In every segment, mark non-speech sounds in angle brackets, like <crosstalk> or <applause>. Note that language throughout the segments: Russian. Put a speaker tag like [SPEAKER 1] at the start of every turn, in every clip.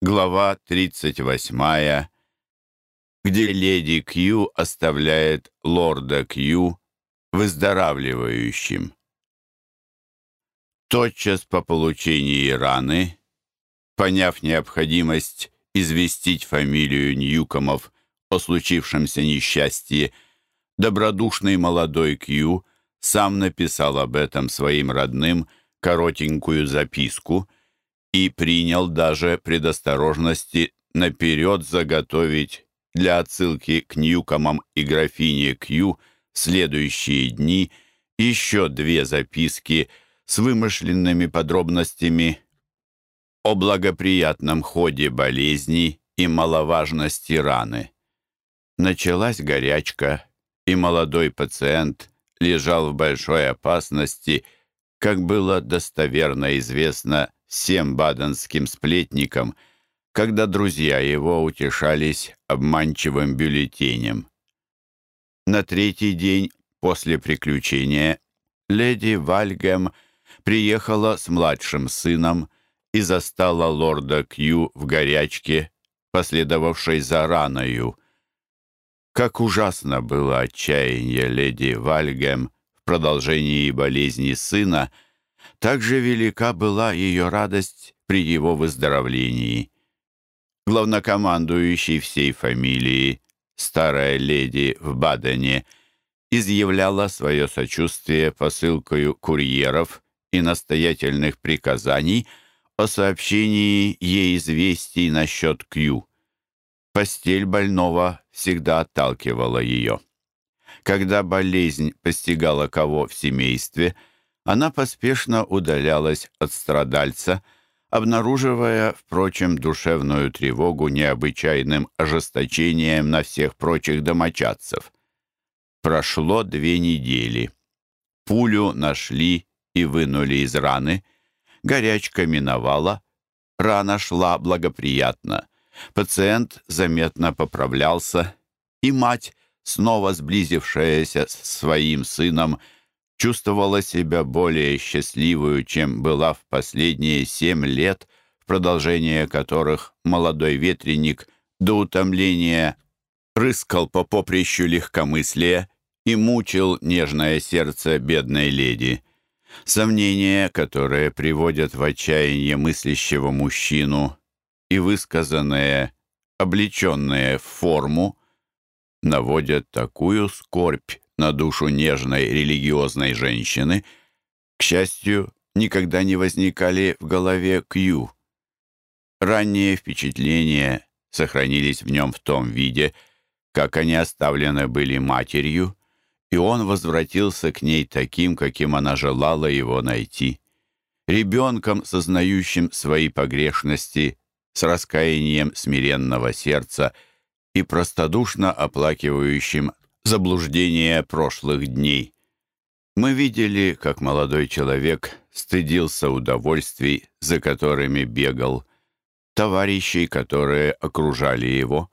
[SPEAKER 1] Глава 38, где леди Кью оставляет лорда Кью выздоравливающим. Тотчас по получении раны, поняв необходимость известить фамилию Ньюкомов о случившемся несчастье, добродушный молодой Кью сам написал об этом своим родным коротенькую записку и принял даже предосторожности наперед заготовить для отсылки к Ньюкомам и графине Кью в следующие дни еще две записки с вымышленными подробностями о благоприятном ходе болезни и маловажности раны. Началась горячка, и молодой пациент лежал в большой опасности, как было достоверно известно всем баденским сплетникам, когда друзья его утешались обманчивым бюллетенем. На третий день после приключения леди Вальгем приехала с младшим сыном и застала лорда Кью в горячке, последовавшей за раною. Как ужасно было отчаяние леди Вальгем в продолжении болезни сына, так же велика была ее радость при его выздоровлении. Главнокомандующий всей фамилии, старая леди в Бадене, изъявляла свое сочувствие посылкою курьеров и настоятельных приказаний о сообщении ей известий насчет Кью. Постель больного всегда отталкивала ее. Когда болезнь постигала кого в семействе, она поспешно удалялась от страдальца, обнаруживая, впрочем, душевную тревогу необычайным ожесточением на всех прочих домочадцев. Прошло две недели. Пулю нашли и вынули из раны. Горячка миновала. Рана шла благоприятно. Пациент заметно поправлялся, и мать, снова сблизившаяся с своим сыном, чувствовала себя более счастливую, чем была в последние семь лет, в продолжение которых молодой ветреник до утомления рыскал по поприщу легкомыслия и мучил нежное сердце бедной леди. Сомнения, которые приводят в отчаяние мыслящего мужчину и высказанные, облеченные в форму, наводят такую скорбь на душу нежной религиозной женщины, к счастью, никогда не возникали в голове Кью. Ранние впечатления сохранились в нем в том виде, как они оставлены были матерью, и он возвратился к ней таким, каким она желала его найти. Ребенком, сознающим свои погрешности, с раскаянием смиренного сердца и простодушно оплакивающим заблуждение прошлых дней. Мы видели, как молодой человек стыдился удовольствий, за которыми бегал, товарищей, которые окружали его,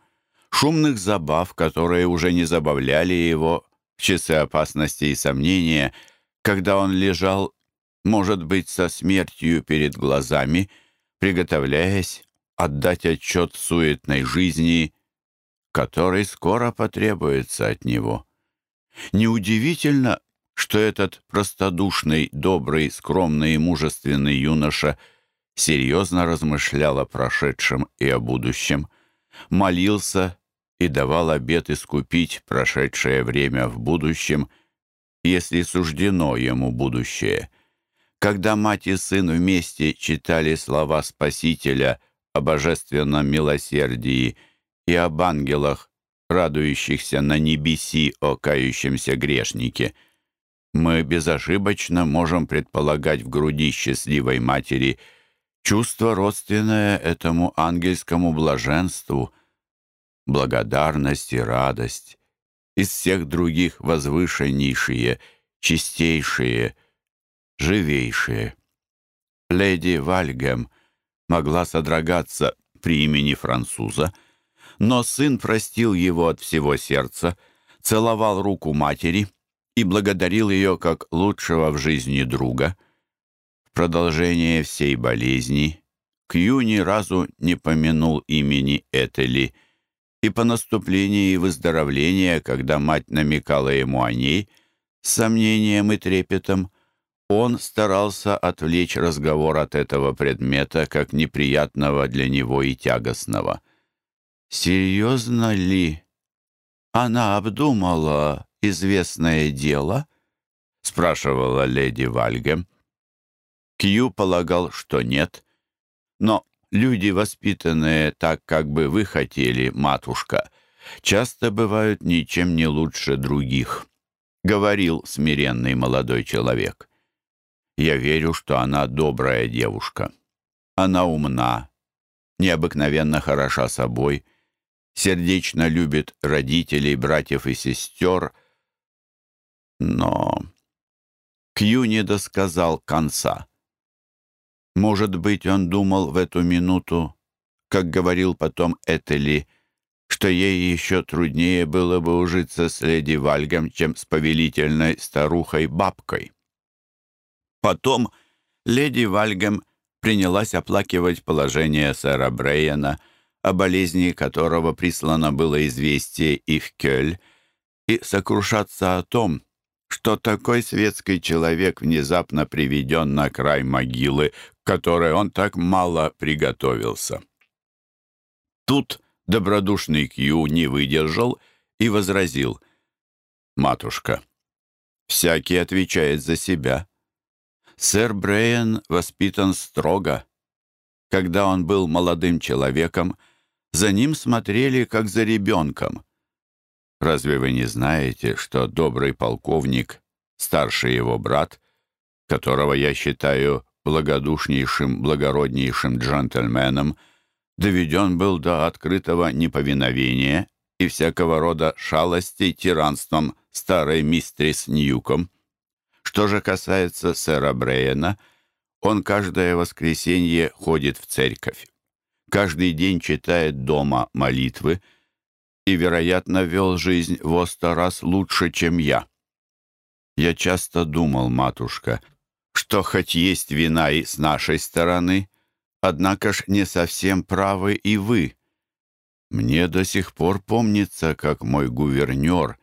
[SPEAKER 1] шумных забав, которые уже не забавляли его в часы опасности и сомнения, когда он лежал, может быть, со смертью перед глазами, приготовляясь отдать отчет суетной жизни, который скоро потребуется от него. Неудивительно, что этот простодушный, добрый, скромный и мужественный юноша серьезно размышлял о прошедшем и о будущем, молился и давал обет искупить прошедшее время в будущем, если суждено ему будущее. Когда мать и сын вместе читали слова Спасителя о божественном милосердии и об ангелах, радующихся на небеси о кающемся грешнике, мы безошибочно можем предполагать в груди счастливой матери чувство, родственное этому ангельскому блаженству, благодарность и радость, из всех других возвышеннейшие, чистейшие, живейшие. Леди Вальгем могла содрогаться при имени француза, но сын простил его от всего сердца, целовал руку матери и благодарил ее как лучшего в жизни друга. В продолжение всей болезни Кью ни разу не помянул имени Этели, и по наступлении выздоровления, когда мать намекала ему о ней, с сомнением и трепетом, он старался отвлечь разговор от этого предмета, как неприятного для него и тягостного. «Серьезно ли? Она обдумала известное дело?» — спрашивала леди Вальгем. Кью полагал, что нет, но люди, воспитанные так, как бы вы хотели, матушка, часто бывают ничем не лучше других, — говорил смиренный молодой человек. Я верю, что она добрая девушка. Она умна, необыкновенно хороша собой, сердечно любит родителей, братьев и сестер, но... Кью не досказал конца. Может быть, он думал в эту минуту, как говорил потом Этели, что ей еще труднее было бы ужиться с леди Вальгом, чем с повелительной старухой-бабкой. Потом леди Вальгем принялась оплакивать положение сэра Брейена, о болезни которого прислано было известие и в Кёль, и сокрушаться о том, что такой светский человек внезапно приведен на край могилы, к которой он так мало приготовился. Тут добродушный Кью не выдержал и возразил. «Матушка, всякий отвечает за себя. Сэр Брейен воспитан строго. Когда он был молодым человеком, за ним смотрели как за ребенком. Разве вы не знаете, что добрый полковник, старший его брат, которого я считаю благодушнейшим, благороднейшим джентльменом, доведен был до открытого неповиновения и всякого рода шалостей тиранством старой мистрис Ньюком? Что же касается сэра Брейена, он каждое воскресенье ходит в церковь. Каждый день читает дома молитвы и, вероятно, вел жизнь во сто раз лучше, чем я. Я часто думал, матушка, что хоть есть вина и с нашей стороны, однако ж не совсем правы и вы. Мне до сих пор помнится, как мой гувернер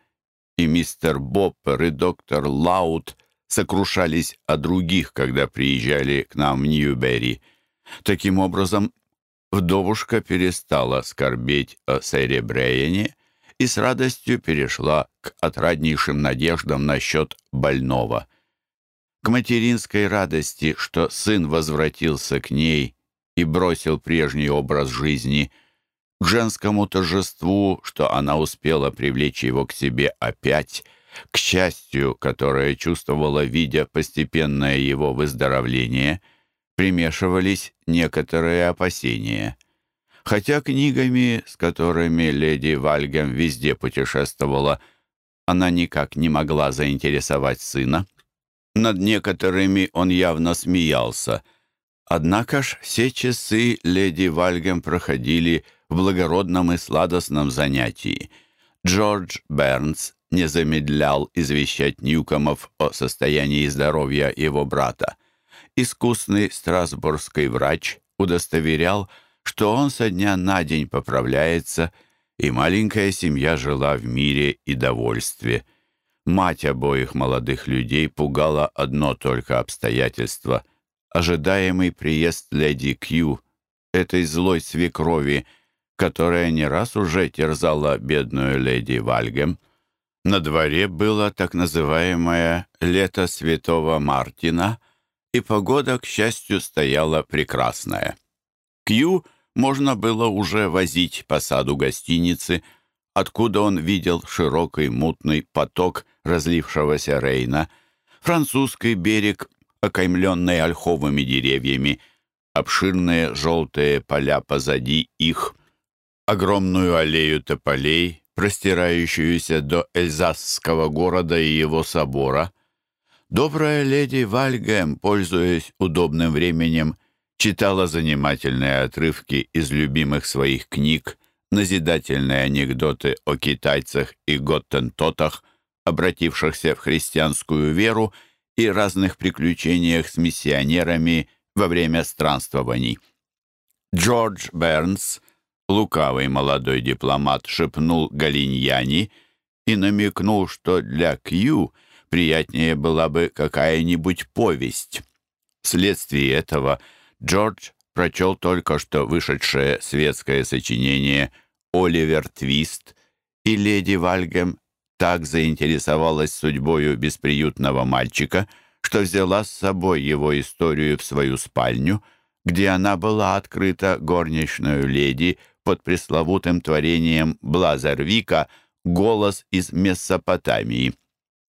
[SPEAKER 1] и мистер Боппер и доктор Лаут сокрушались о других, когда приезжали к нам в Ньюберри. Таким образом, вдовушка перестала скорбеть о сэре и с радостью перешла к отраднейшим надеждам насчет больного. К материнской радости, что сын возвратился к ней и бросил прежний образ жизни, к женскому торжеству, что она успела привлечь его к себе опять — к счастью, которое чувствовала, видя постепенное его выздоровление, примешивались некоторые опасения. Хотя книгами, с которыми леди Вальгем везде путешествовала, она никак не могла заинтересовать сына. Над некоторыми он явно смеялся. Однако ж все часы леди Вальгем проходили в благородном и сладостном занятии. Джордж Бернс не замедлял извещать Ньюкомов о состоянии здоровья его брата. Искусный страсбургский врач удостоверял, что он со дня на день поправляется, и маленькая семья жила в мире и довольстве. Мать обоих молодых людей пугала одно только обстоятельство — ожидаемый приезд леди Кью, этой злой свекрови, которая не раз уже терзала бедную леди Вальгем — на дворе было так называемое «лето святого Мартина», и погода, к счастью, стояла прекрасная. Кью можно было уже возить по саду гостиницы, откуда он видел широкий мутный поток разлившегося Рейна, французский берег, окаймленный ольховыми деревьями, обширные желтые поля позади их, огромную аллею тополей, простирающуюся до Эльзасского города и его собора. Добрая леди Вальгем, пользуясь удобным временем, читала занимательные отрывки из любимых своих книг, назидательные анекдоты о китайцах и готтентотах, обратившихся в христианскую веру и разных приключениях с миссионерами во время странствований. Джордж Бернс, лукавый молодой дипломат, шепнул Галиньяни и намекнул, что для Кью приятнее была бы какая-нибудь повесть. Вследствие этого Джордж прочел только что вышедшее светское сочинение «Оливер Твист», и леди Вальгем так заинтересовалась судьбою бесприютного мальчика, что взяла с собой его историю в свою спальню, где она была открыта горничную леди под пресловутым творением Блазервика «Голос из Месопотамии».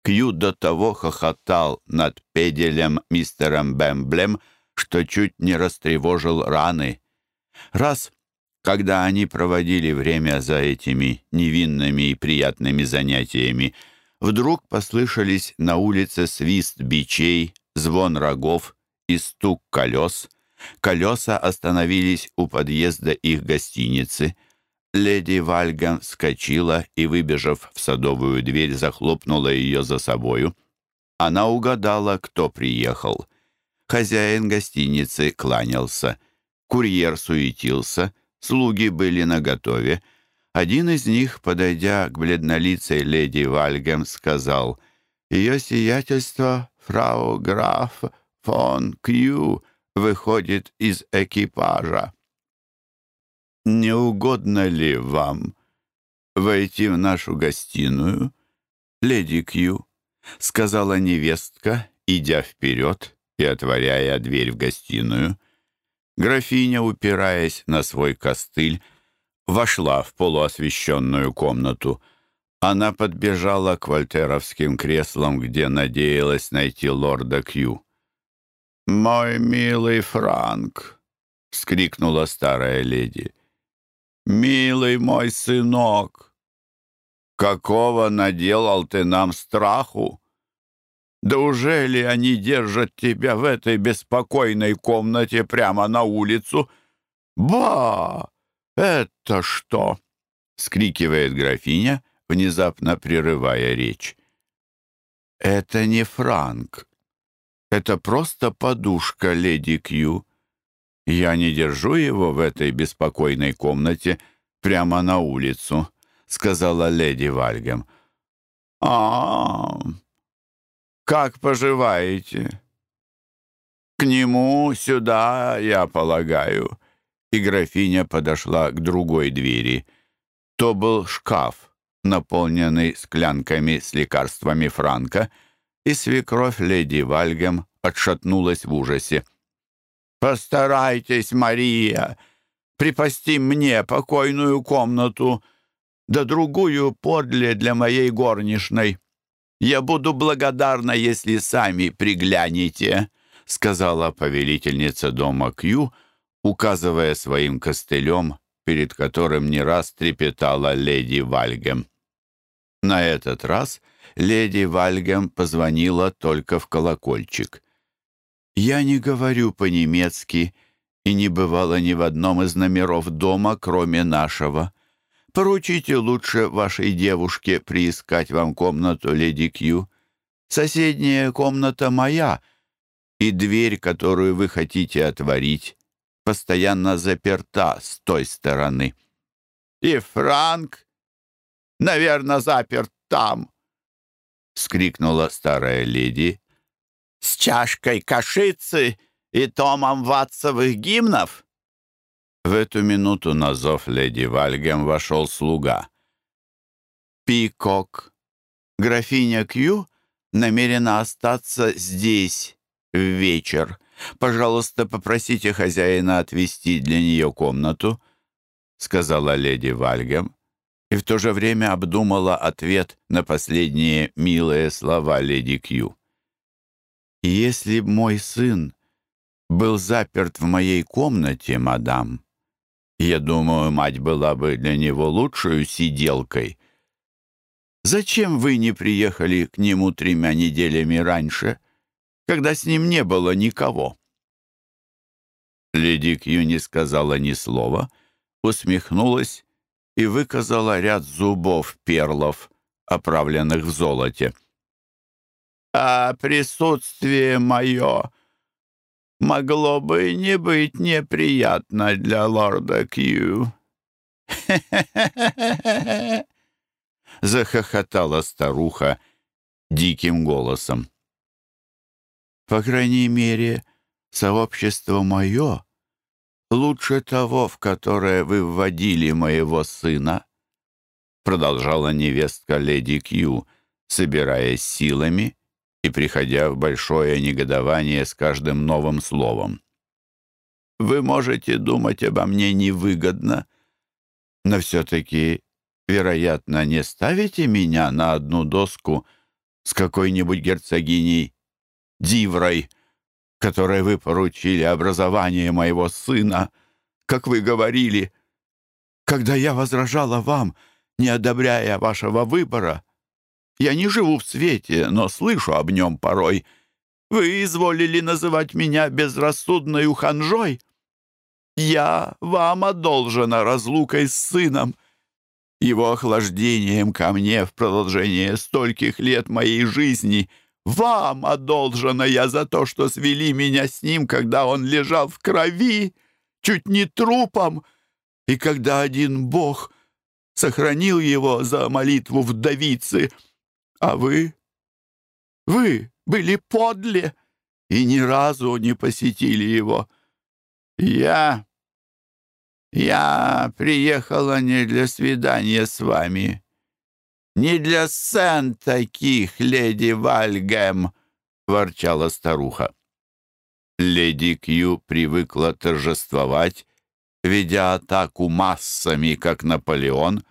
[SPEAKER 1] Кью до того хохотал над педелем мистером Бэмблем, что чуть не растревожил раны. Раз когда они проводили время за этими невинными и приятными занятиями, вдруг послышались на улице свист бичей, звон рогов и стук колес. Колеса остановились у подъезда их гостиницы. Леди Вальган вскочила и, выбежав в садовую дверь, захлопнула ее за собою. Она угадала, кто приехал. Хозяин гостиницы кланялся. Курьер суетился — Слуги были наготове. Один из них, подойдя к бледнолицей леди Вальгем, сказал, «Ее сиятельство, фрау граф фон Кью, выходит из экипажа». «Не угодно ли вам войти в нашу гостиную, леди Кью?» — сказала невестка, идя вперед и отворяя дверь в гостиную. Графиня, упираясь на свой костыль, вошла в полуосвещенную комнату. Она подбежала к вольтеровским креслам, где надеялась найти лорда Кью. «Мой милый Франк!» — вскрикнула старая леди. «Милый мой сынок! Какого наделал ты нам страху? Да уже ли они держат тебя в этой беспокойной комнате прямо на улицу? Ба! Это что? скрикивает графиня, внезапно прерывая речь. Это не Франк. Это просто подушка, леди Кью. Я не держу его в этой беспокойной комнате прямо на улицу, сказала леди Вальгем. А, -а, -а как поживаете?» «К нему сюда, я полагаю». И графиня подошла к другой двери. То был шкаф, наполненный склянками с лекарствами Франка, и свекровь леди Вальгем отшатнулась в ужасе. «Постарайтесь, Мария, припасти мне покойную комнату, да другую подле для моей горничной». «Я буду благодарна, если сами приглянете», — сказала повелительница дома Кью, указывая своим костылем, перед которым не раз трепетала леди Вальгем. На этот раз леди Вальгем позвонила только в колокольчик. «Я не говорю по-немецки и не бывала ни в одном из номеров дома, кроме нашего. Поручите лучше вашей девушке приискать вам комнату, леди Кью. Соседняя комната моя, и дверь, которую вы хотите отворить, постоянно заперта с той стороны. И Франк, наверное, заперт там, — скрикнула старая леди. «С чашкой кашицы и томом ватсовых гимнов?» В эту минуту на зов леди Вальгем вошел слуга. «Пикок, графиня Кью намерена остаться здесь в вечер. Пожалуйста, попросите хозяина отвести для нее комнату», — сказала леди Вальгем, и в то же время обдумала ответ на последние милые слова леди Кью. «Если б мой сын был заперт в моей комнате, мадам, я думаю, мать была бы для него лучшую сиделкой. Зачем вы не приехали к нему тремя неделями раньше, когда с ним не было никого?» Леди Кью не сказала ни слова, усмехнулась и выказала ряд зубов перлов, оправленных в золоте. «А присутствие мое могло бы не быть неприятно для лорда Кью. <laughs> Захохотала старуха диким голосом. По крайней мере, сообщество мое лучше того, в которое вы вводили моего сына, продолжала невестка леди Кью, собираясь силами и приходя в большое негодование с каждым новым словом. «Вы можете думать обо мне невыгодно, но все-таки, вероятно, не ставите меня на одну доску с какой-нибудь герцогиней Диврой, которой вы поручили образование моего сына, как вы говорили, когда я возражала вам, не одобряя вашего выбора». Я не живу в свете, но слышу об нем порой. Вы изволили называть меня безрассудной ханжой? Я вам одолжена разлукой с сыном, его охлаждением ко мне в продолжение стольких лет моей жизни. Вам одолжена я за то, что свели меня с ним, когда он лежал в крови, чуть не трупом, и когда один Бог сохранил его за молитву вдовицы — а вы? Вы были подле и ни разу не посетили его. Я... Я приехала не для свидания с вами, не для сцен таких, леди Вальгем, — ворчала старуха. Леди Кью привыкла торжествовать, ведя атаку массами, как Наполеон,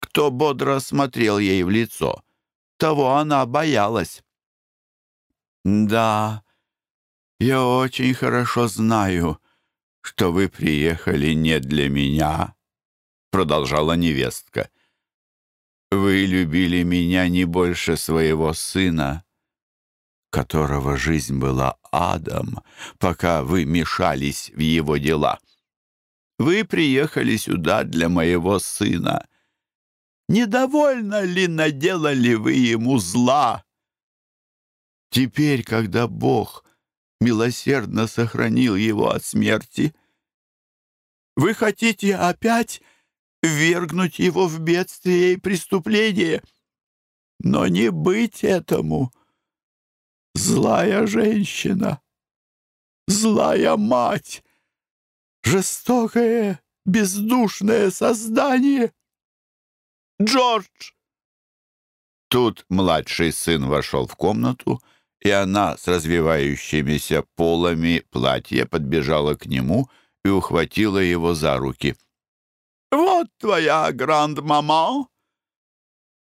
[SPEAKER 1] кто бодро смотрел ей в лицо — того она боялась. «Да, я очень хорошо знаю, что вы приехали не для меня», — продолжала невестка. «Вы любили меня не больше своего сына, которого жизнь была адом, пока вы мешались в его дела. Вы приехали сюда для моего сына» недовольно ли наделали вы ему зла? Теперь, когда Бог милосердно сохранил его от смерти, вы хотите опять вергнуть его в бедствие и преступление, но не быть этому. Злая женщина, злая мать, жестокое, бездушное создание — Джордж!» Тут младший сын вошел в комнату, и она с развивающимися полами платья подбежала к нему и ухватила его за руки. «Вот твоя гранд-мама!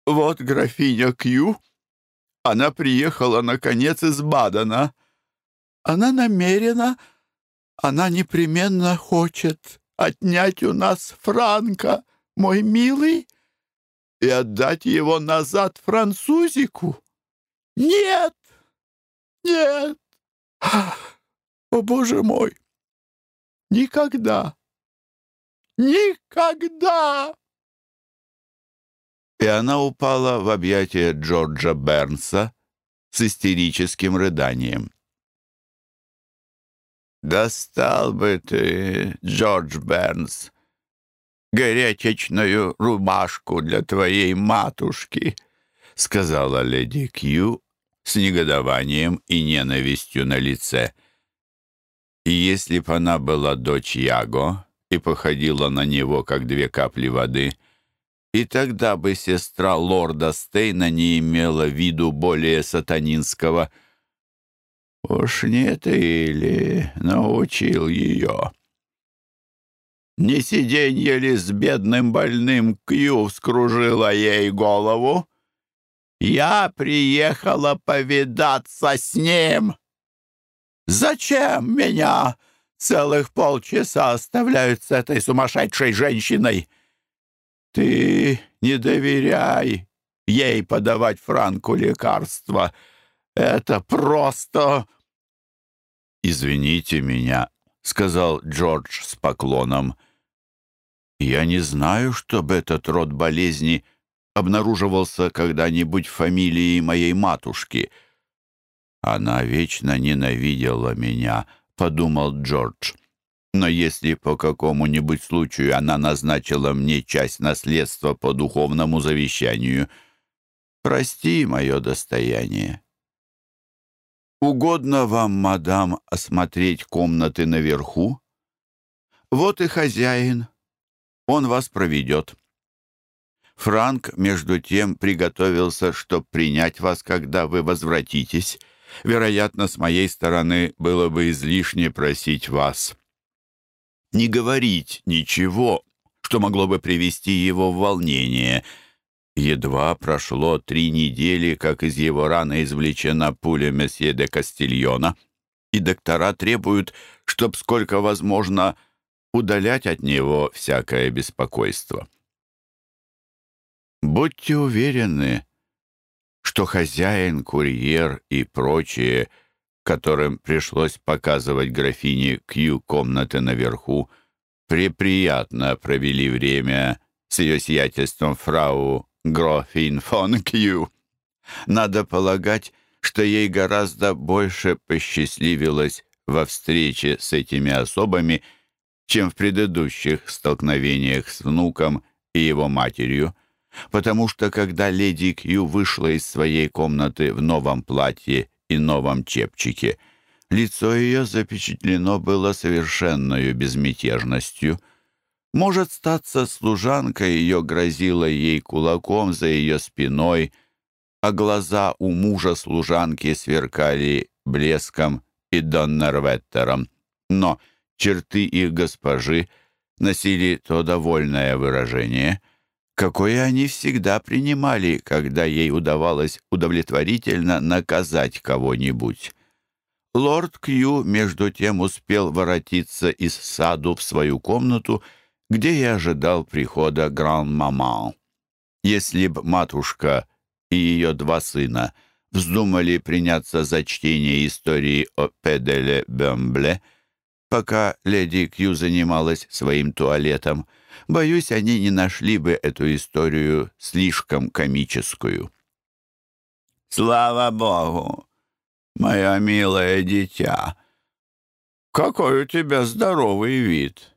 [SPEAKER 1] Вот графиня Кью. Она приехала, наконец, из Бадена. Она намерена, она непременно хочет отнять у нас Франка, мой милый!» И отдать его назад французику? Нет! Нет! О, Боже мой! Никогда! Никогда! И она упала в объятия Джорджа Бернса с истерическим рыданием. «Достал бы ты, Джордж Бернс!» Горячечную рубашку для твоей матушки», — сказала леди Кью с негодованием и ненавистью на лице. И если б она была дочь Яго и походила на него, как две капли воды, и тогда бы сестра лорда Стейна не имела виду более сатанинского. «Уж не ты ли научил ее?» Не сиденье ли с бедным больным Кью вскружило ей голову? Я приехала повидаться с ним. Зачем меня целых полчаса оставляют с этой сумасшедшей женщиной? Ты не доверяй ей подавать Франку лекарства. Это просто... «Извините меня», — сказал Джордж с поклоном. «Я не знаю, чтобы этот род болезни обнаруживался когда-нибудь в фамилии моей матушки. Она вечно ненавидела меня подумал Джордж. «Но если по какому-нибудь случаю она назначила мне часть наследства по духовному завещанию, прости мое достояние». «Угодно вам, мадам, осмотреть комнаты наверху? Вот и хозяин. Он вас проведет». Франк, между тем, приготовился, чтобы принять вас, когда вы возвратитесь. Вероятно, с моей стороны было бы излишне просить вас не говорить ничего, что могло бы привести его в волнение. Едва прошло три недели, как из его раны извлечена пуля месье де Кастильона, и доктора требуют, чтоб сколько возможно удалять от него всякое беспокойство. Будьте уверены, что хозяин, курьер и прочие, которым пришлось показывать графине Кью комнаты наверху, преприятно провели время с ее сиятельством фрау Грофин фон Кью. Надо полагать, что ей гораздо больше посчастливилось во встрече с этими особами, чем в предыдущих столкновениях с внуком и его матерью потому что когда леди Кью вышла из своей комнаты в новом платье и новом чепчике, лицо ее запечатлено было совершенной безмятежностью. Может, статься служанка ее грозила ей кулаком за ее спиной, а глаза у мужа служанки сверкали блеском и доннерветтером. Но черты их госпожи носили то довольное выражение — какое они всегда принимали, когда ей удавалось удовлетворительно наказать кого-нибудь. Лорд Кью, между тем, успел воротиться из саду в свою комнату, где и ожидал прихода гран-маман. Если б матушка и ее два сына вздумали приняться за чтение истории о Педеле Бембле, пока леди Кью занималась своим туалетом, боюсь, они не нашли бы эту историю слишком комическую. «Слава Богу, мое милое дитя! Какой у тебя здоровый вид!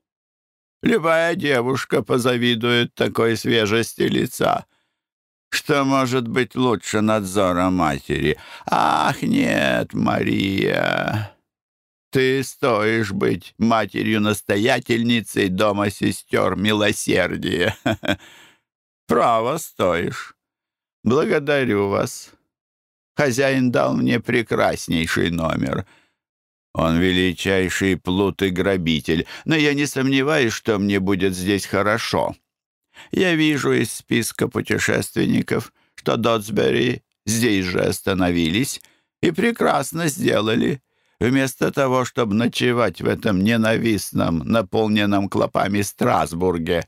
[SPEAKER 1] Любая девушка позавидует такой свежести лица!» Что может быть лучше надзора матери? Ах, нет, Мария, ты стоишь быть матерью-настоятельницей дома сестер милосердия. <laughs> Право стоишь. Благодарю вас. Хозяин дал мне прекраснейший номер. Он величайший плут и грабитель, но я не сомневаюсь, что мне будет здесь хорошо. Я вижу из списка путешественников, что Дотсбери здесь же остановились и прекрасно сделали. Вместо того, чтобы ночевать в этом ненавистном, наполненном клопами Страсбурге,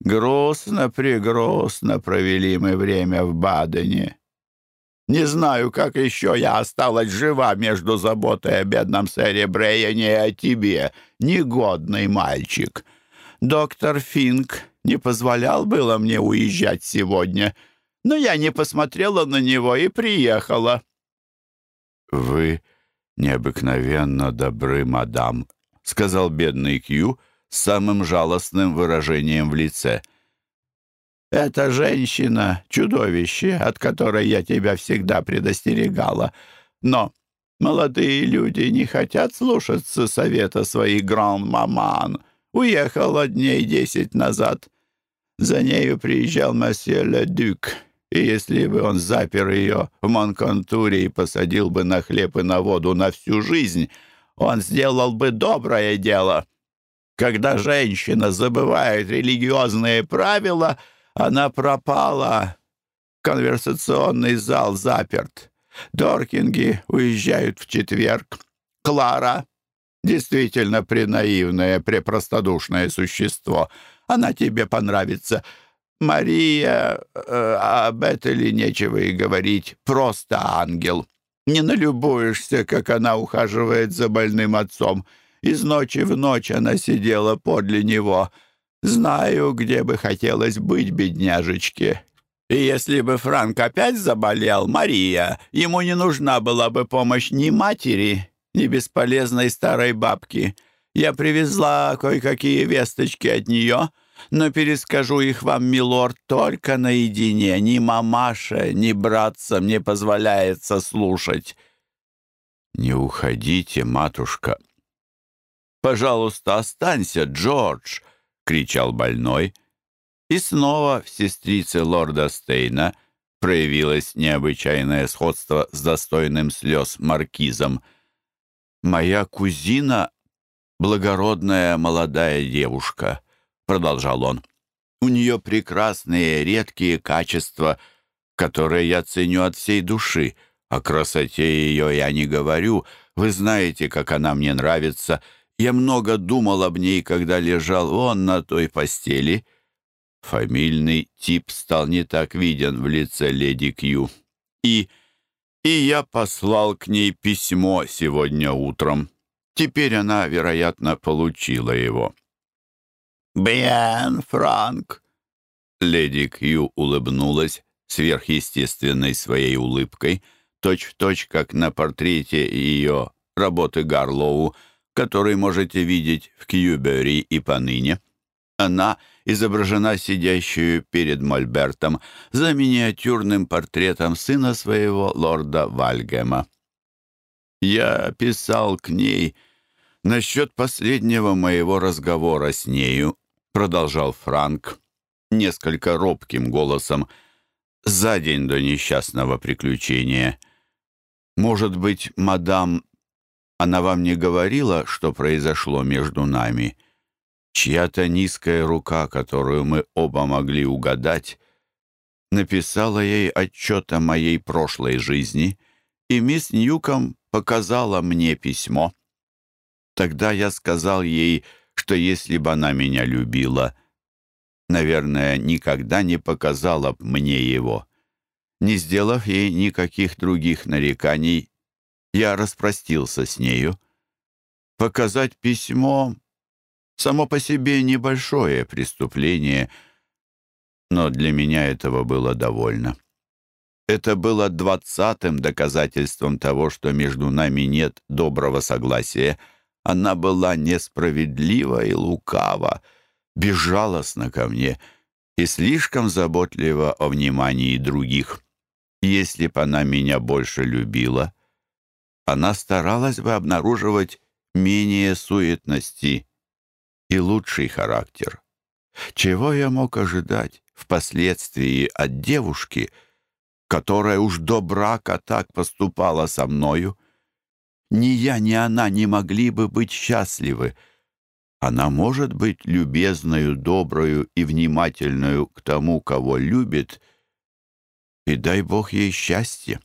[SPEAKER 1] грустно-прегрустно провели мы время в Бадене. Не знаю, как еще я осталась жива между заботой о бедном сэре Брейане и о тебе, негодный мальчик. Доктор Финк не позволял было мне уезжать сегодня, но я не посмотрела на него и приехала». «Вы «Необыкновенно добры, мадам», — сказал бедный Кью с самым жалостным выражением в лице. «Эта женщина — чудовище, от которой я тебя всегда предостерегала. Но молодые люди не хотят слушаться совета своих гран-маман. Уехала дней десять назад. За нею приезжал месье Ле Дюк». И если бы он запер ее в Монконтуре и посадил бы на хлеб и на воду на всю жизнь, он сделал бы доброе дело. Когда женщина забывает религиозные правила, она пропала. Конверсационный зал заперт. Доркинги уезжают в четверг. Клара действительно пренаивное, препростодушное существо. Она тебе понравится. Мария, э, об Этели нечего и говорить, просто ангел. Не налюбуешься, как она ухаживает за больным отцом. Из ночи в ночь она сидела подле него. Знаю, где бы хотелось быть бедняжечке. И если бы Франк опять заболел, Мария, ему не нужна была бы помощь ни матери, не бесполезной старой бабки. Я привезла кое-какие весточки от нее, но перескажу их вам, милорд, только наедине. Ни мамаша, ни братцам не позволяется слушать». «Не уходите, матушка». «Пожалуйста, останься, Джордж!» — кричал больной. И снова в сестрице лорда Стейна проявилось необычайное сходство с достойным слез маркизом. «Моя кузина — благородная молодая девушка», — продолжал он. «У нее прекрасные редкие качества, которые я ценю от всей души. О красоте ее я не говорю. Вы знаете, как она мне нравится. Я много думал об ней, когда лежал он на той постели». Фамильный тип стал не так виден в лице леди Кью. И... и я послал к ней письмо сегодня утром. Теперь она, вероятно, получила его. «Бьен, Франк!» Леди Кью улыбнулась сверхъестественной своей улыбкой, точь-в-точь, точь, как на портрете ее работы Гарлоу, который можете видеть в Кьюбери и поныне. Она изображена сидящую перед Мольбертом за миниатюрным портретом сына своего лорда Вальгема. Я писал к ней насчет последнего моего разговора с нею, продолжал Франк несколько робким голосом, за день до несчастного приключения. Может быть, мадам, она вам не говорила, что произошло между нами?» Чья-то низкая рука, которую мы оба могли угадать, написала ей отчет о моей прошлой жизни, и мисс Ньюком показала мне письмо. Тогда я сказал ей, что если бы она меня любила, наверное, никогда не показала б мне его. Не сделав ей никаких других нареканий, я распростился с нею. Показать письмо само по себе небольшое преступление, но для меня этого было довольно. Это было двадцатым доказательством того, что между нами нет доброго согласия. Она была несправедлива и лукава, безжалостна ко мне и слишком заботлива о внимании других. Если бы она меня больше любила, она старалась бы обнаруживать менее суетности и лучший характер. Чего я мог ожидать впоследствии от девушки, которая уж до брака так поступала со мною? Ни я, ни она не могли бы быть счастливы. Она может быть любезною, доброю и внимательную к тому, кого любит, и дай Бог ей счастье.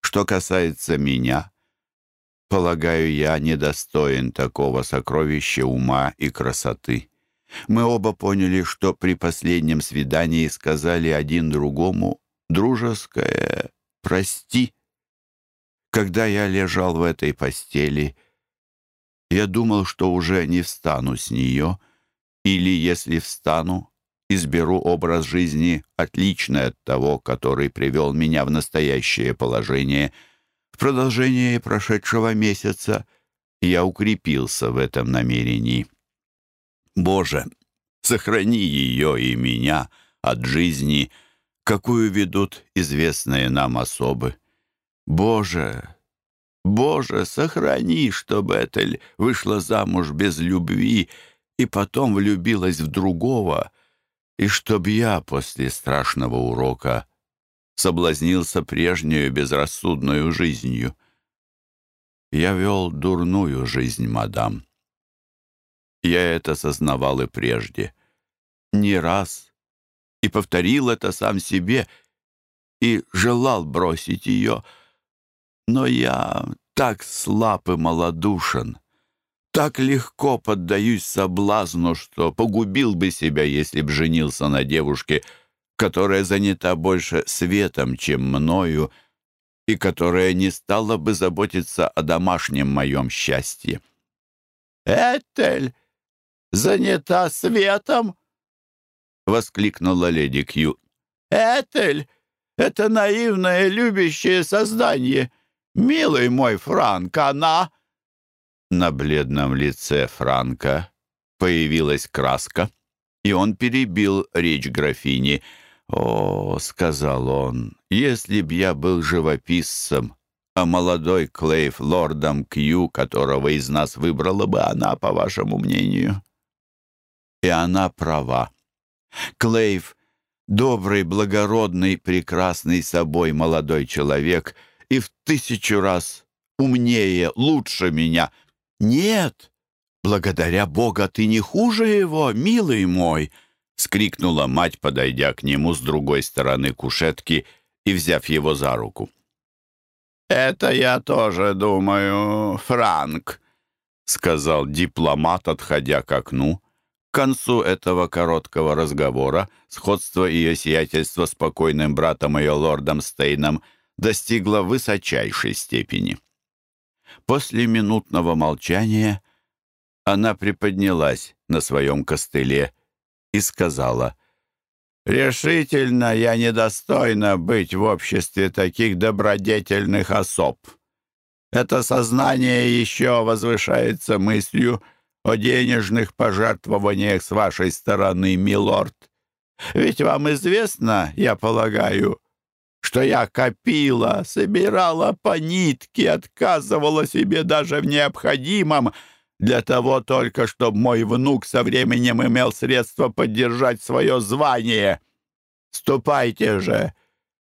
[SPEAKER 1] Что касается меня, Полагаю, я недостоин такого сокровища ума и красоты. Мы оба поняли, что при последнем свидании сказали один другому дружеское «прости». Когда я лежал в этой постели, я думал, что уже не встану с нее, или, если встану, изберу образ жизни, отличный от того, который привел меня в настоящее положение — в продолжение прошедшего месяца я укрепился в этом намерении. Боже, сохрани ее и меня от жизни, какую ведут известные нам особы. Боже, Боже, сохрани, чтобы Этель вышла замуж без любви и потом влюбилась в другого, и чтоб я после страшного урока соблазнился прежнюю безрассудную жизнью. Я вел дурную жизнь, мадам. Я это сознавал и прежде. Не раз. И повторил это сам себе, и желал бросить ее. Но я так слаб и малодушен, так легко поддаюсь соблазну, что погубил бы себя, если б женился на девушке — которая занята больше светом, чем мною, и которая не стала бы заботиться о домашнем моем счастье. «Этель занята светом?» — воскликнула леди Кью. «Этель — это наивное, любящее создание. Милый мой Франк, она На бледном лице Франка появилась краска, и он перебил речь графини. «О, — сказал он, — если б я был живописцем, а молодой Клейв лордом Кью, которого из нас выбрала бы она, по вашему мнению?» И она права. Клейв — добрый, благородный, прекрасный собой молодой человек и в тысячу раз умнее, лучше меня. Нет, благодаря Бога ты не хуже его, милый мой, — скрикнула мать, подойдя к нему с другой стороны кушетки и взяв его за руку. «Это я тоже думаю, Франк», — сказал дипломат, отходя к окну. К концу этого короткого разговора сходство ее сиятельства с покойным братом ее лордом Стейном достигло высочайшей степени. После минутного молчания она приподнялась на своем костыле и сказала, «Решительно я недостойна быть в обществе таких добродетельных особ. Это сознание еще возвышается мыслью о денежных пожертвованиях с вашей стороны, милорд. Ведь вам известно, я полагаю, что я копила, собирала по нитке, отказывала себе даже в необходимом, для того только, чтобы мой внук со временем имел средства поддержать свое звание. Ступайте же,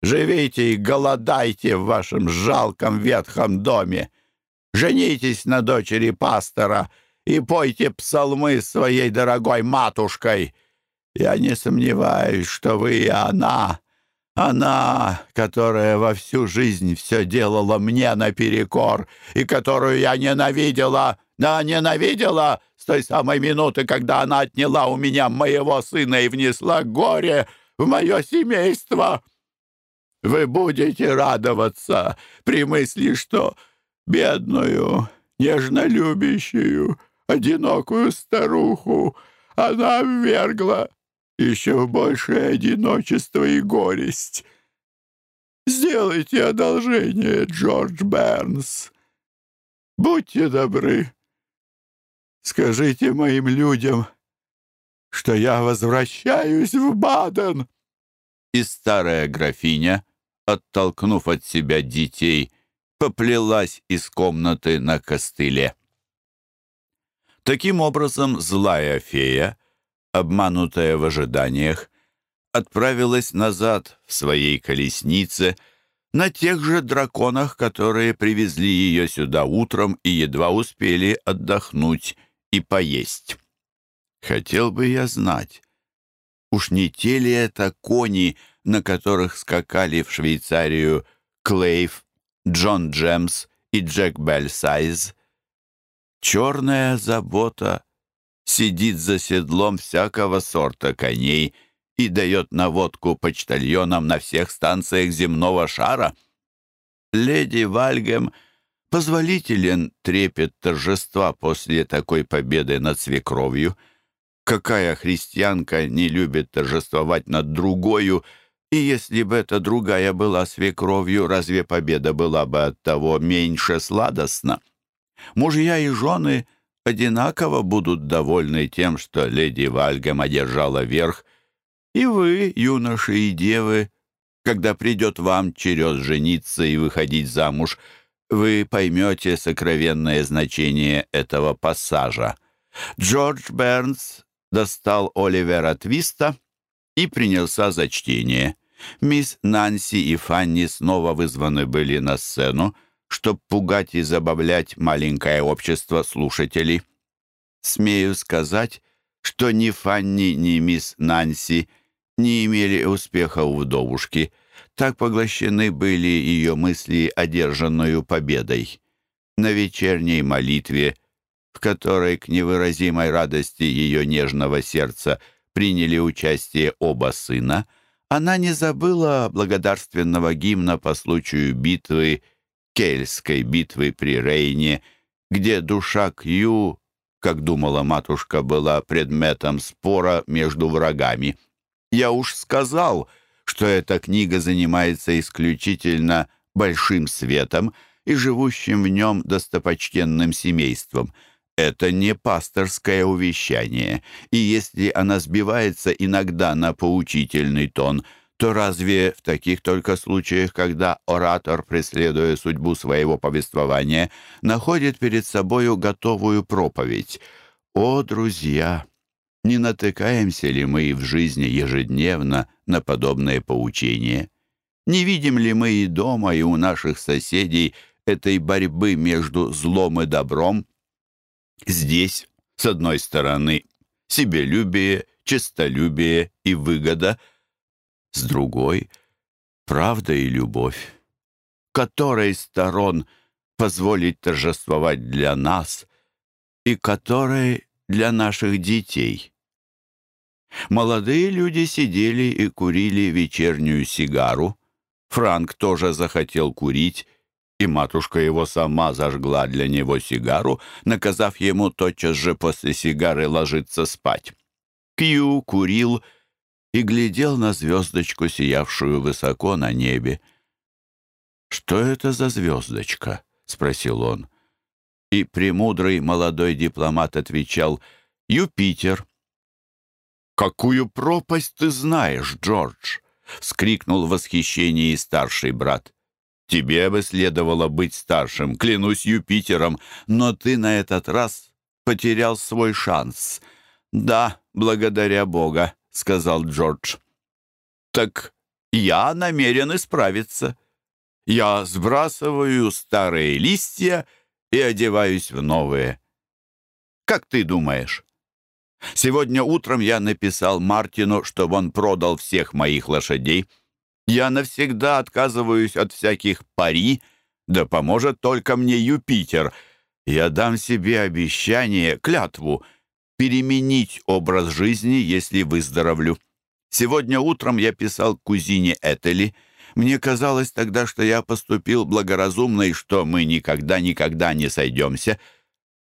[SPEAKER 1] живите и голодайте в вашем жалком ветхом доме. Женитесь на дочери пастора и пойте псалмы своей дорогой матушкой. Я не сомневаюсь, что вы и она она, которая во всю жизнь все делала мне наперекор и которую я ненавидела, да, ненавидела с той самой минуты, когда она отняла у меня моего сына и внесла горе в мое семейство. Вы будете радоваться при мысли, что бедную, нежно любящую, одинокую старуху она ввергла еще большее одиночество и горесть. Сделайте одолжение, Джордж Бернс. Будьте добры. Скажите моим людям, что я возвращаюсь в Баден. И старая графиня, оттолкнув от себя детей, поплелась из комнаты на костыле. Таким образом, злая фея обманутая в ожиданиях, отправилась назад в своей колеснице на тех же драконах, которые привезли ее сюда утром и едва успели отдохнуть и поесть. Хотел бы я знать, уж не те ли это кони, на которых скакали в Швейцарию Клейв, Джон Джемс и Джек Бельсайз? Черная забота — сидит за седлом всякого сорта коней и дает наводку почтальонам на всех станциях земного шара. Леди Вальгем позволителен трепет торжества после такой победы над свекровью. Какая христианка не любит торжествовать над другою, и если бы эта другая была свекровью, разве победа была бы от того меньше сладостна? Мужья и жены — одинаково будут довольны тем, что леди Вальгам одержала верх, и вы, юноши и девы, когда придет вам черед жениться и выходить замуж, вы поймете сокровенное значение этого пассажа. Джордж Бернс достал Оливера Твиста и принялся за чтение. Мисс Нанси и Фанни снова вызваны были на сцену, чтобы пугать и забавлять маленькое общество слушателей. Смею сказать, что ни Фанни, ни мисс Нанси не имели успеха у вдовушки. Так поглощены были ее мысли одержанную победой. На вечерней молитве, в которой к невыразимой радости ее нежного сердца приняли участие оба сына, она не забыла благодарственного гимна по случаю битвы Кельской битвы при Рейне, где душа Кью, как думала матушка, была предметом спора между врагами. Я уж сказал, что эта книга занимается исключительно большим светом, и живущим в нем достопочтенным семейством. Это не пасторское увещание, и если она сбивается иногда на поучительный тон – то разве в таких только случаях, когда оратор, преследуя судьбу своего повествования, находит перед собою готовую проповедь? О, друзья! Не натыкаемся ли мы в жизни ежедневно на подобное поучение? Не видим ли мы и дома, и у наших соседей этой борьбы между злом и добром? Здесь, с одной стороны, себелюбие, честолюбие и выгода — с другой — правда и любовь. Которой сторон позволить торжествовать для нас и которой для наших детей? Молодые люди сидели и курили вечернюю сигару. Франк тоже захотел курить, и матушка его сама зажгла для него сигару, наказав ему тотчас же после сигары ложиться спать. Кью курил и глядел на звездочку, сиявшую высоко на небе. «Что это за звездочка?» — спросил он. И премудрый молодой дипломат отвечал «Юпитер». «Какую пропасть ты знаешь, Джордж!» — скрикнул в восхищении старший брат. «Тебе бы следовало быть старшим, клянусь Юпитером, но ты на этот раз потерял свой шанс. Да, благодаря Бога, — сказал Джордж. «Так я намерен исправиться. Я сбрасываю старые листья и одеваюсь в новые. Как ты думаешь?» Сегодня утром я написал Мартину, чтобы он продал всех моих лошадей. Я навсегда отказываюсь от всяких пари, да поможет только мне Юпитер. Я дам себе обещание, клятву — переменить образ жизни, если выздоровлю. Сегодня утром я писал кузине Этели. Мне казалось тогда, что я поступил благоразумно и что мы никогда-никогда не сойдемся.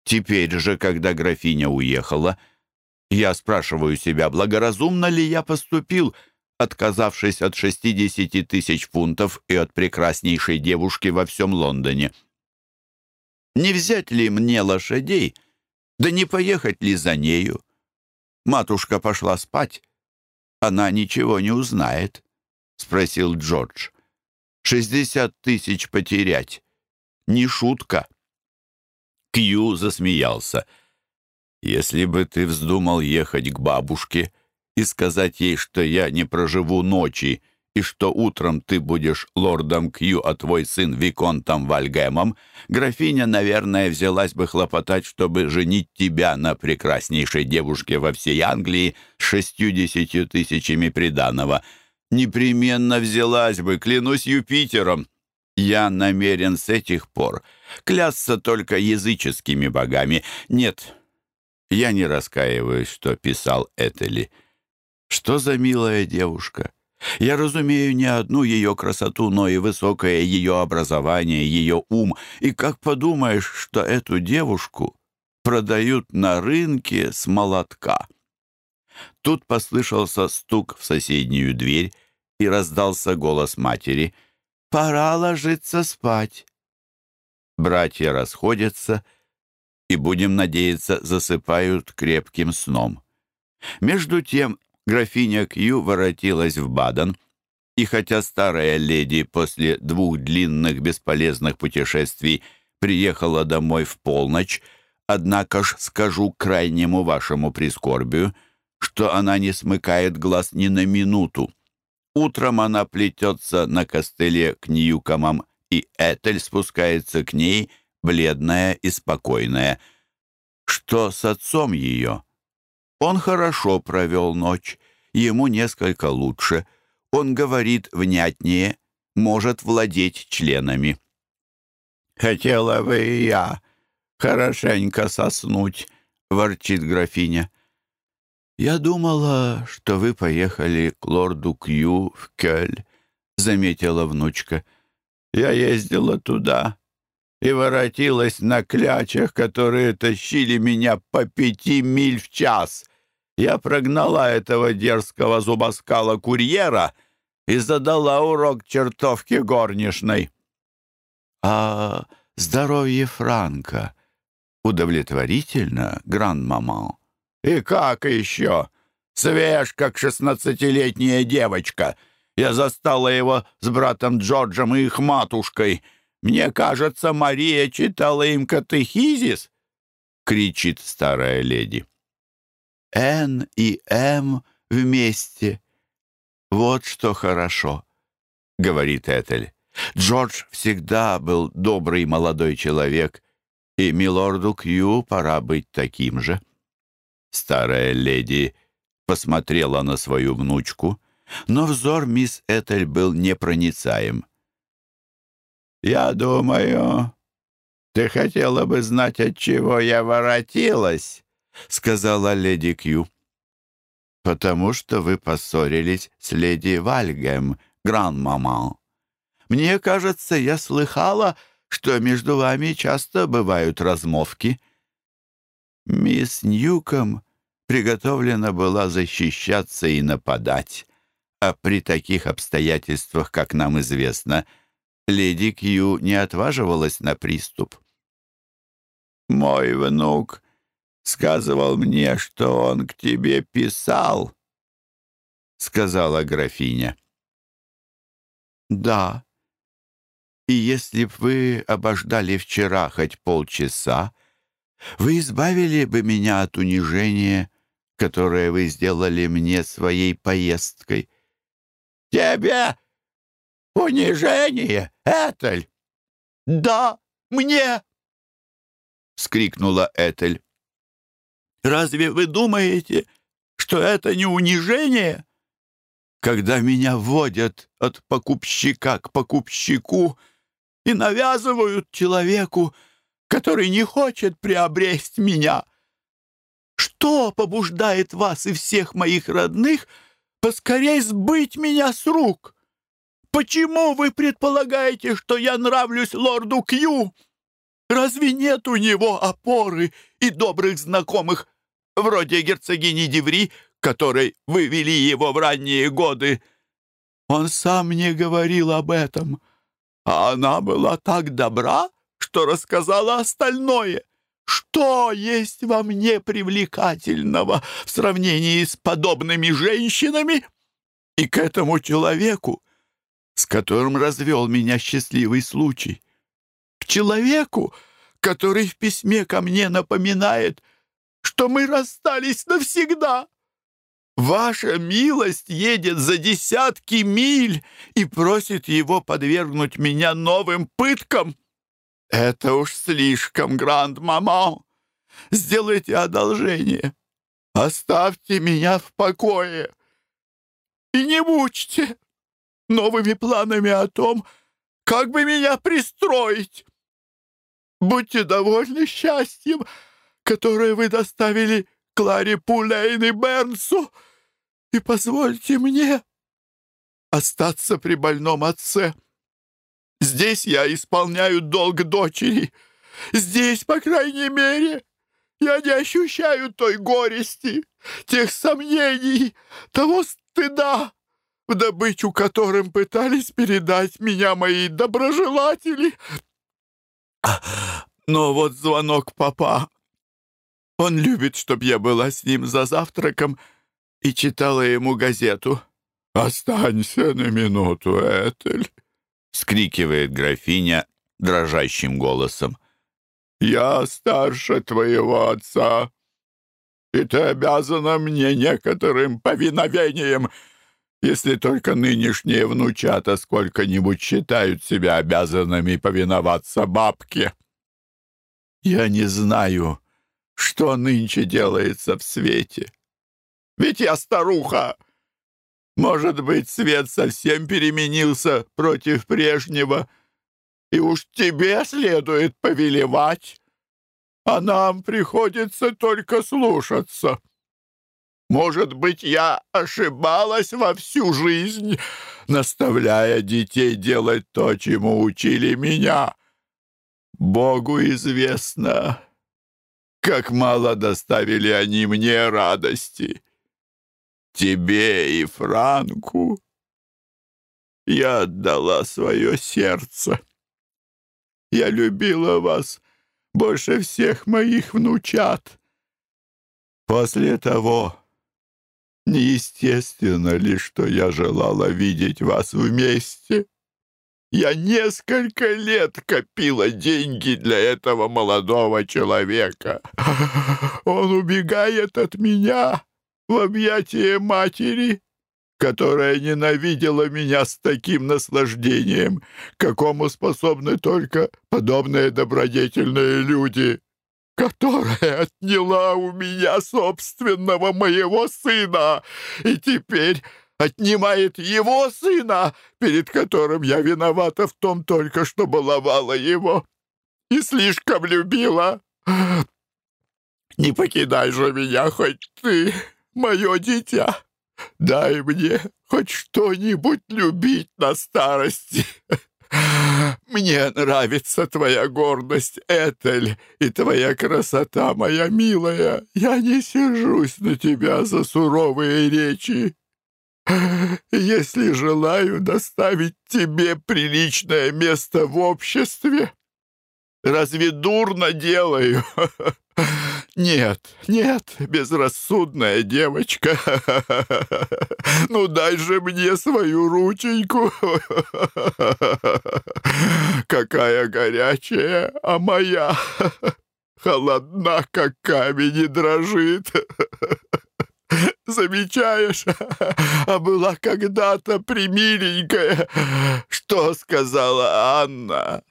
[SPEAKER 1] Теперь же, когда графиня уехала, я спрашиваю себя, благоразумно ли я поступил, отказавшись от 60 тысяч фунтов и от прекраснейшей девушки во всем Лондоне. Не взять ли мне лошадей — да не поехать ли за нею? Матушка пошла спать. Она ничего не узнает, — спросил Джордж. Шестьдесят тысяч потерять. Не шутка. Кью засмеялся. «Если бы ты вздумал ехать к бабушке и сказать ей, что я не проживу ночи, — и что утром ты будешь лордом Кью, а твой сын Виконтом Вальгемом, графиня, наверное, взялась бы хлопотать, чтобы женить тебя на прекраснейшей девушке во всей Англии с шестьюдесятью тысячами приданого. Непременно взялась бы, клянусь Юпитером. Я намерен с этих пор клясться только языческими богами. Нет, я не раскаиваюсь, что писал Этели. Что за милая девушка!» Я разумею не одну ее красоту, но и высокое ее образование, ее ум. И как подумаешь, что эту девушку продают на рынке с молотка. Тут послышался стук в соседнюю дверь, и раздался голос матери. «Пора ложиться спать». Братья расходятся и, будем надеяться, засыпают крепким сном. Между тем графиня Кью воротилась в Баден, и хотя старая леди после двух длинных бесполезных путешествий приехала домой в полночь, однако ж скажу крайнему вашему прискорбию, что она не смыкает глаз ни на минуту. Утром она плетется на костыле к Ньюкомам, и Этель спускается к ней, бледная и спокойная. Что с отцом ее? Он хорошо провел ночь, ему несколько лучше. Он говорит внятнее, может владеть членами. «Хотела бы и я хорошенько соснуть», — ворчит графиня. «Я думала, что вы поехали к лорду Кью в Кёль», — заметила внучка. «Я ездила туда и воротилась на клячах, которые тащили меня по пяти миль в час. Я прогнала этого дерзкого зубоскала-курьера и задала урок чертовке горничной. «А здоровье Франка удовлетворительно, гран-маман?»
[SPEAKER 2] «И как еще? Свеж, как шестнадцатилетняя девочка. Я застала его с братом Джорджем и их матушкой. Мне кажется, Мария читала им катехизис», — кричит старая леди.
[SPEAKER 1] «Н и М вместе. Вот что хорошо», — говорит Этель. Джордж всегда был добрый молодой человек, и милорду Кью пора быть таким же. Старая леди посмотрела на свою внучку, но взор мисс Этель был непроницаем.
[SPEAKER 2] «Я думаю, ты хотела бы знать, от чего я воротилась», — сказала леди Кью.
[SPEAKER 1] «Потому что вы поссорились с леди Вальгем, гран-маман. Мне кажется, я слыхала, что между вами часто бывают размовки». Мисс Ньюком приготовлена была защищаться и нападать, а при таких обстоятельствах, как нам известно, леди Кью не отваживалась на приступ.
[SPEAKER 2] «Мой внук сказывал мне, что он к тебе писал», — сказала графиня.
[SPEAKER 1] «Да, и если б вы обождали вчера хоть полчаса, вы избавили бы меня от унижения, которое вы сделали мне своей поездкой.
[SPEAKER 2] Тебе унижение, Этель?
[SPEAKER 1] Да, мне! — скрикнула Этель. «Разве вы думаете, что это не унижение? Когда меня водят от покупщика к покупщику — и навязывают человеку, который не хочет приобрести меня. Что побуждает вас и всех моих родных поскорей сбыть меня с рук? Почему вы предполагаете, что я нравлюсь лорду Кью? Разве нет у него опоры и добрых знакомых, вроде герцогини Деври, которой вывели его в ранние годы? Он сам мне говорил об этом». А она была так добра, что рассказала остальное. Что есть во мне привлекательного в сравнении с подобными женщинами? И к этому человеку, с которым развел меня счастливый случай. К человеку, который в письме ко мне напоминает, что мы расстались навсегда. Ваша милость едет за десятки миль и просит его подвергнуть меня новым пыткам. Это уж слишком, гранд-мама. Сделайте одолжение. Оставьте меня в покое. И не мучьте новыми планами о том, как бы меня пристроить. Будьте довольны счастьем, которое вы доставили Кларе Пулейн и Бернсу, и позвольте мне остаться при больном отце. Здесь я исполняю долг дочери. Здесь, по крайней мере, я не ощущаю той горести, тех сомнений, того стыда, в добычу которым пытались передать меня мои доброжелатели. Но вот звонок папа он любит, чтобы я была с ним за завтраком и читала ему газету. «Останься на минуту, Этель», — скрикивает графиня дрожащим голосом. «Я старше твоего отца, и ты обязана мне некоторым повиновением, если только нынешние внучата сколько-нибудь считают себя обязанными повиноваться бабке». «Я не знаю», что нынче делается в свете. Ведь я старуха. Может быть, свет совсем переменился против прежнего, и уж тебе следует повелевать, а нам приходится только слушаться. Может быть, я ошибалась во всю жизнь, наставляя детей делать то, чему учили меня. Богу известно, как мало доставили они мне радости. Тебе и Франку я отдала свое сердце.
[SPEAKER 2] я любила вас больше всех моих внучат. После того неестественно ли, что я желала видеть вас вместе? Я несколько лет копила деньги для этого молодого человека. Он убегает от меня в объятия матери, которая ненавидела меня с таким наслаждением, какому способны только подобные добродетельные люди, которая отняла у меня собственного моего сына и теперь отнимает его сына, перед которым я виновата в том только, что баловала его и слишком любила. Не покидай же меня хоть ты, мое дитя. Дай мне хоть что-нибудь любить на старости. Мне нравится твоя гордость, Этель, и твоя красота, моя милая. Я не сержусь на тебя за суровые речи. Если желаю доставить тебе приличное место в обществе, разве дурно делаю? <laughs> Нет, нет, безрассудная девочка. <laughs> Ну дай же мне свою рученьку. <laughs> Какая горячая, а моя холодна, как камень и дрожит. Замечаешь? <laughs> А была когда-то примиленькая. Что сказала Анна?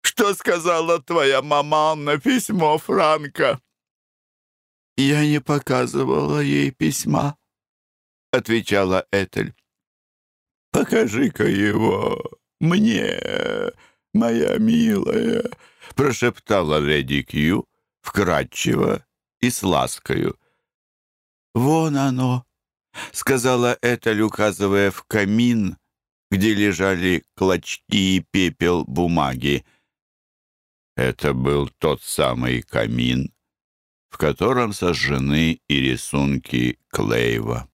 [SPEAKER 2] Что сказала твоя мама на письмо Франка?» «Я не показывала ей письма», — отвечала Этель. «Покажи-ка его мне, моя милая», — прошептала леди Кью вкрадчиво и с ласкою. «Вон оно», — сказала Этель, указывая в камин, где лежали клочки и пепел бумаги. Это был тот самый камин, в котором сожжены и рисунки Клейва.